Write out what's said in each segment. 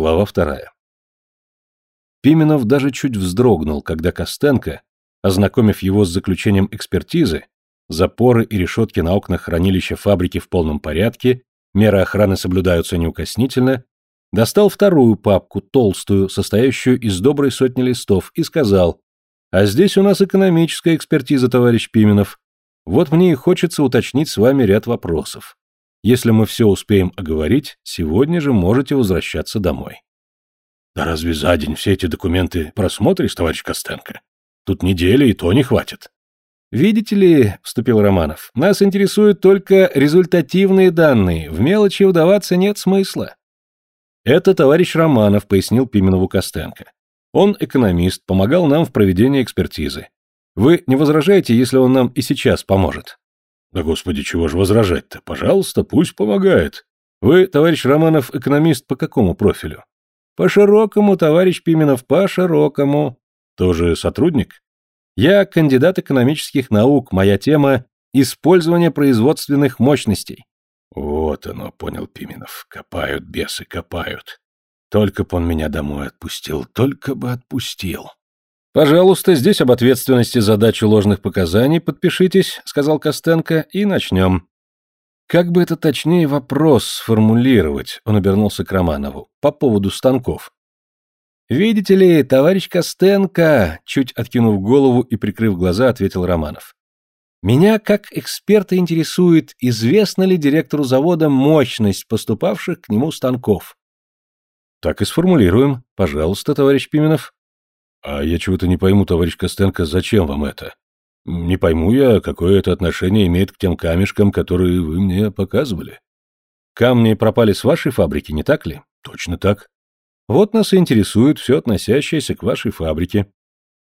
Глава вторая. Пименов даже чуть вздрогнул, когда Костенко, ознакомив его с заключением экспертизы, запоры и решетки на окнах хранилища фабрики в полном порядке, меры охраны соблюдаются неукоснительно, достал вторую папку, толстую, состоящую из доброй сотни листов, и сказал, «А здесь у нас экономическая экспертиза, товарищ Пименов. Вот мне и хочется уточнить с вами ряд вопросов. Если мы все успеем оговорить, сегодня же можете возвращаться домой». «Да разве за день все эти документы просмотришь, товарищ Костенко? Тут недели и то не хватит». «Видите ли, — вступил Романов, — нас интересуют только результативные данные, в мелочи вдаваться нет смысла». «Это товарищ Романов», — пояснил Пименову Костенко. «Он экономист, помогал нам в проведении экспертизы. Вы не возражаете, если он нам и сейчас поможет?» «Да господи, чего же возражать-то? Пожалуйста, пусть помогает». «Вы, товарищ Романов, экономист по какому профилю?» «По широкому, товарищ Пименов, по широкому». «Тоже сотрудник?» «Я кандидат экономических наук, моя тема – использование производственных мощностей». Вот оно, понял Пименов. Копают бесы, копают. Только б он меня домой отпустил, только бы отпустил. «Пожалуйста, здесь об ответственности за дачу ложных показаний подпишитесь», — сказал Костенко, — «и начнем». Как бы это точнее вопрос сформулировать, он обернулся к Романову, по поводу станков. «Видите ли, товарищ Костенко», — чуть откинув голову и прикрыв глаза, ответил Романов. Меня как эксперта интересует, известна ли директору завода мощность поступавших к нему станков. Так и сформулируем. Пожалуйста, товарищ Пименов. А я чего-то не пойму, товарищ Костенко, зачем вам это? Не пойму я, какое это отношение имеет к тем камешкам, которые вы мне показывали. Камни пропали с вашей фабрики, не так ли? Точно так. Вот нас и интересует все относящееся к вашей фабрике.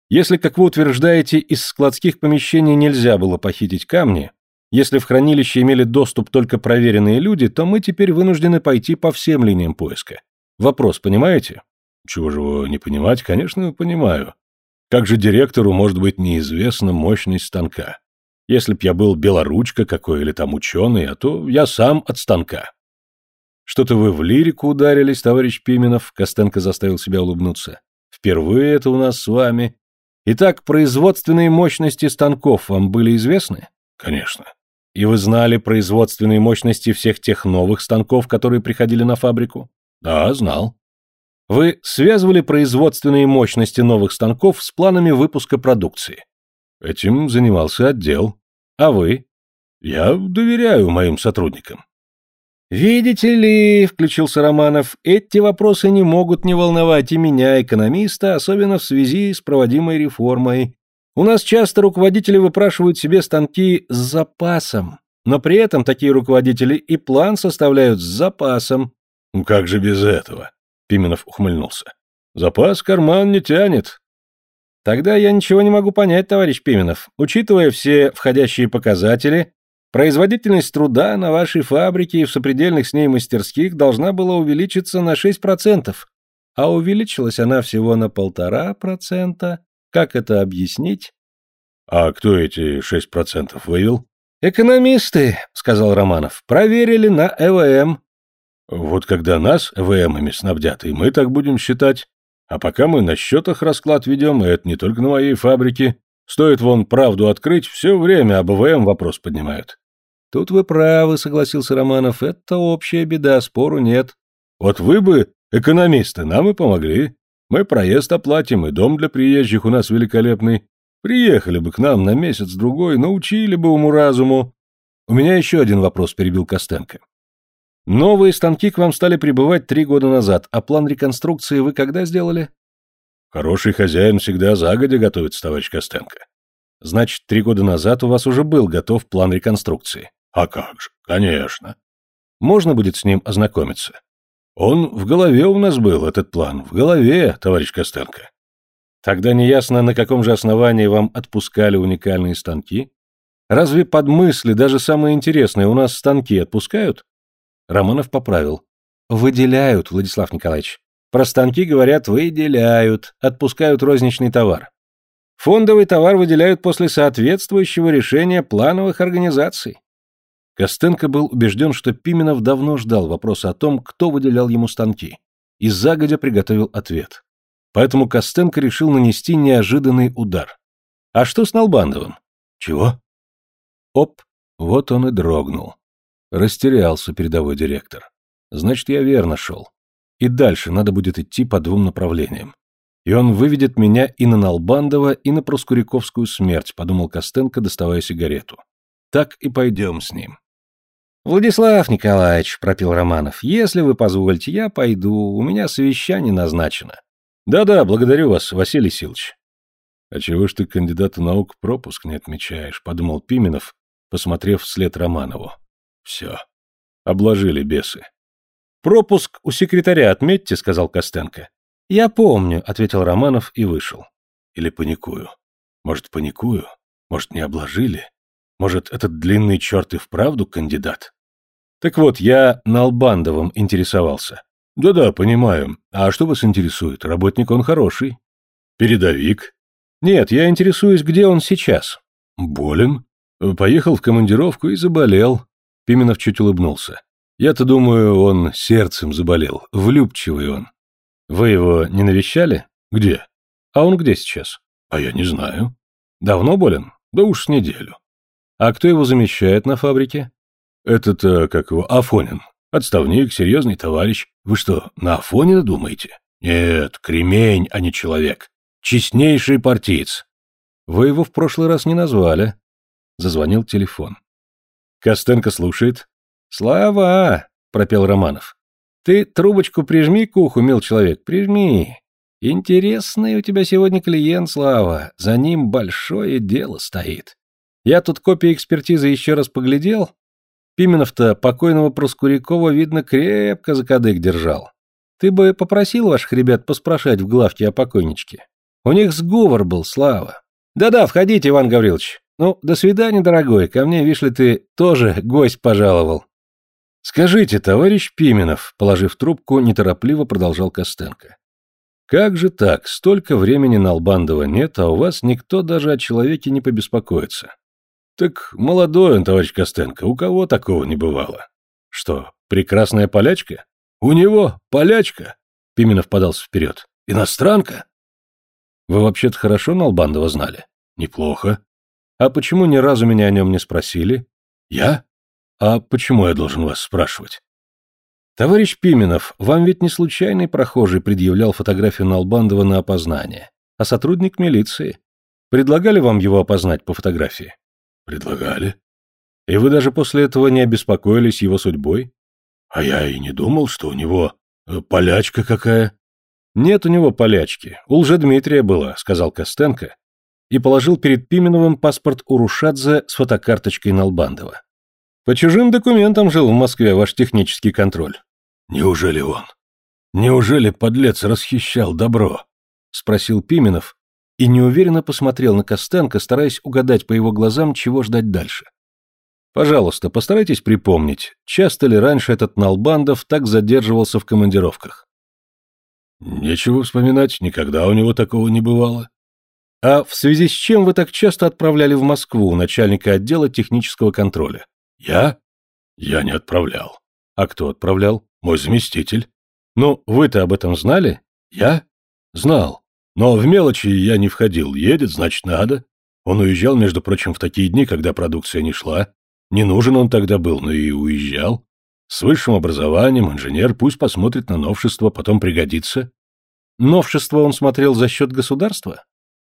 Если, как вы утверждаете, из складских помещений нельзя было похитить камни, если в хранилище имели доступ только проверенные люди, то мы теперь вынуждены пойти по всем линиям поиска. Вопрос, понимаете? Чего же его не понимать? Конечно, понимаю. Как же директору может быть неизвестна мощность станка? Если б я был белоручка какой или там ученый, а то я сам от станка. Что-то вы в лирику ударились, товарищ Пименов, Костенко заставил себя улыбнуться. Впервые это у нас с вами. Итак, производственные мощности станков вам были известны? Конечно. И вы знали производственные мощности всех тех новых станков, которые приходили на фабрику? Да, знал. Вы связывали производственные мощности новых станков с планами выпуска продукции? Этим занимался отдел. А вы? Я доверяю моим сотрудникам. «Видите ли», — включился Романов, — «эти вопросы не могут не волновать и меня, экономиста, особенно в связи с проводимой реформой. У нас часто руководители выпрашивают себе станки с запасом, но при этом такие руководители и план составляют с запасом». «Ну как же без этого?» — Пименов ухмыльнулся. «Запас карман не тянет». «Тогда я ничего не могу понять, товарищ Пименов. Учитывая все входящие показатели, Производительность труда на вашей фабрике и в сопредельных с ней мастерских должна была увеличиться на 6%, а увеличилась она всего на полтора процента. Как это объяснить? А кто эти 6% вывел? Экономисты, сказал Романов, проверили на ЭВМ. Вот когда нас ЭВМами снабдят, и мы так будем считать. А пока мы на счетах расклад ведем, и это не только на моей фабрике. Стоит вон правду открыть, все время об ЭВМ вопрос поднимают. Тут вы правы, согласился Романов, это общая беда, спору нет. Вот вы бы, экономисты, нам и помогли. Мы проезд оплатим, и дом для приезжих у нас великолепный. Приехали бы к нам на месяц-другой, научили бы уму-разуму. У меня еще один вопрос, перебил Костенко. Новые станки к вам стали прибывать три года назад, а план реконструкции вы когда сделали? Хороший хозяин всегда загодя готовится, товарищ Костенко. Значит, три года назад у вас уже был готов план реконструкции. А как же, конечно. Можно будет с ним ознакомиться? Он в голове у нас был, этот план, в голове, товарищ Костенко. Тогда неясно, на каком же основании вам отпускали уникальные станки? Разве под мысли, даже самые интересные, у нас станки отпускают? Романов поправил. Выделяют, Владислав Николаевич. Про станки говорят выделяют, отпускают розничный товар. Фондовый товар выделяют после соответствующего решения плановых организаций. Костенко был убежден, что Пименов давно ждал вопроса о том, кто выделял ему станки. и загодя приготовил ответ. Поэтому Костенко решил нанести неожиданный удар. А что с Налбандовым? Чего? Оп, вот он и дрогнул. Растерялся передовой директор. Значит, я верно шел. И дальше надо будет идти по двум направлениям. И он выведет меня и на Налбандова, и на Проскуряковскую смерть, подумал Костенко, доставая сигарету. Так и пойдем с ним. «Владислав Николаевич», — пропил Романов, — «если вы позволите, я пойду, у меня совещание назначено». «Да-да, благодарю вас, Василий Силович». «А чего ж ты кандидата наук пропуск не отмечаешь?» — подумал Пименов, посмотрев вслед Романову. «Все. Обложили бесы». «Пропуск у секретаря отметьте», — сказал Костенко. «Я помню», — ответил Романов и вышел. «Или паникую. Может, паникую? Может, не обложили? Может, этот длинный черт и вправду кандидат? Так вот, я Налбандовым интересовался. Да-да, понимаю. А что вас интересует? Работник он хороший. Передовик? Нет, я интересуюсь, где он сейчас. Болен? Поехал в командировку и заболел. Пименов чуть улыбнулся. Я-то думаю, он сердцем заболел. Влюбчивый он. Вы его не навещали? Где? А он где сейчас? А я не знаю. Давно болен? Да уж с неделю. А кто его замещает на фабрике? Этот, э, как его, Афонин. Отставник, серьезный товарищ. Вы что, на Афонина думаете? Нет, кремень, а не человек. Честнейший партиец. Вы его в прошлый раз не назвали. Зазвонил телефон. Костенко слушает. Слава, пропел Романов. Ты трубочку прижми к уху, мил человек, прижми. Интересный у тебя сегодня клиент, Слава. За ним большое дело стоит. Я тут копии экспертизы еще раз поглядел. Пименов-то покойного Проскурякова, видно, крепко за кадык держал. Ты бы попросил ваших ребят поспрашать в главке о покойничке. У них сговор был, Слава. Да-да, входите, Иван Гаврилович. Ну, до свидания, дорогой. Ко мне, видишь ли, ты тоже гость пожаловал. Скажите, товарищ Пименов, положив трубку, неторопливо продолжал Костенко. Как же так, столько времени на Албандова нет, а у вас никто даже о человеке не побеспокоится? Так молодой он, товарищ Костенко, у кого такого не бывало? Что, прекрасная полячка? У него полячка? Пименов подался вперед. Иностранка? Вы вообще-то хорошо Налбандова знали? Неплохо. А почему ни разу меня о нем не спросили? Я? А почему я должен вас спрашивать? Товарищ Пименов, вам ведь не случайный прохожий предъявлял фотографию Налбандова на опознание, а сотрудник милиции. Предлагали вам его опознать по фотографии? Предлагали. И вы даже после этого не обеспокоились его судьбой? А я и не думал, что у него э, полячка какая. Нет у него полячки. У Дмитрия была, сказал Костенко и положил перед Пименовым паспорт Урушадзе с фотокарточкой Налбандова. По чужим документам жил в Москве ваш технический контроль. Неужели он? Неужели подлец расхищал добро? Спросил Пименов и неуверенно посмотрел на Костенко, стараясь угадать по его глазам, чего ждать дальше. Пожалуйста, постарайтесь припомнить, часто ли раньше этот Налбандов так задерживался в командировках? Нечего вспоминать, никогда у него такого не бывало. А в связи с чем вы так часто отправляли в Москву начальника отдела технического контроля? Я? Я не отправлял. А кто отправлял? Мой заместитель. Ну, вы-то об этом знали? Я? Знал. Но в мелочи я не входил. Едет, значит, надо. Он уезжал, между прочим, в такие дни, когда продукция не шла. Не нужен он тогда был, но и уезжал. С высшим образованием, инженер, пусть посмотрит на новшество, потом пригодится. Новшество он смотрел за счет государства?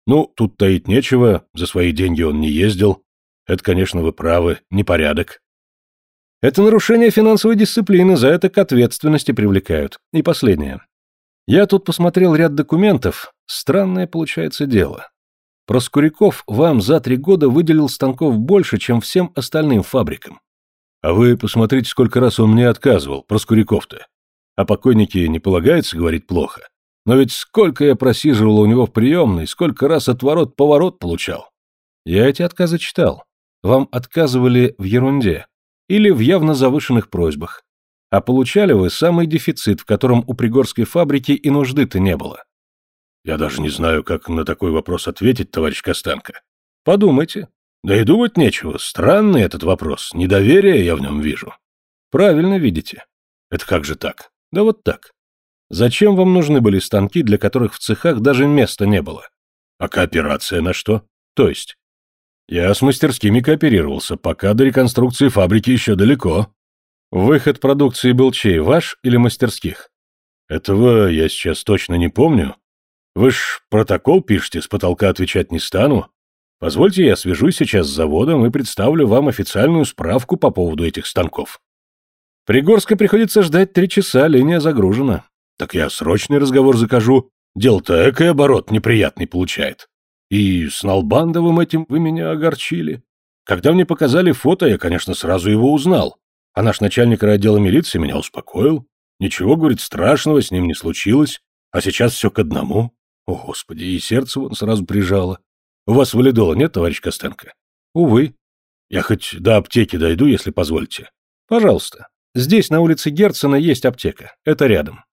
Ну, тут таить нечего, за свои деньги он не ездил. Это, конечно, вы правы, непорядок. Это нарушение финансовой дисциплины, за это к ответственности привлекают. И последнее. Я тут посмотрел ряд документов. Странное получается дело. Проскуряков вам за три года выделил станков больше, чем всем остальным фабрикам. А вы посмотрите, сколько раз он мне отказывал, Проскуряков-то. А покойнике не полагается говорить плохо. Но ведь сколько я просиживал у него в приемной, сколько раз отворот-поворот получал. Я эти отказы читал. Вам отказывали в ерунде или в явно завышенных просьбах а получали вы самый дефицит, в котором у Пригорской фабрики и нужды-то не было. Я даже не знаю, как на такой вопрос ответить, товарищ Костенко. Подумайте. Да и думать нечего. Странный этот вопрос. Недоверие я в нем вижу. Правильно видите. Это как же так? Да вот так. Зачем вам нужны были станки, для которых в цехах даже места не было? А кооперация на что? То есть? Я с мастерскими кооперировался, пока до реконструкции фабрики еще далеко. Выход продукции был чей, ваш или мастерских? Этого я сейчас точно не помню. Вы ж протокол пишете, с потолка отвечать не стану. Позвольте, я свяжусь сейчас с заводом и представлю вам официальную справку по поводу этих станков. Пригорской приходится ждать три часа, линия загружена. Так я срочный разговор закажу. Дело-то экой оборот неприятный получает. И с Налбандовым этим вы меня огорчили. Когда мне показали фото, я, конечно, сразу его узнал. А наш начальник райотдела милиции меня успокоил. Ничего, говорит, страшного с ним не случилось. А сейчас все к одному. О, Господи, и сердце вон сразу прижало. У вас валидола нет, товарищ Костенко? Увы. Я хоть до аптеки дойду, если позволите. Пожалуйста. Здесь, на улице Герцена, есть аптека. Это рядом.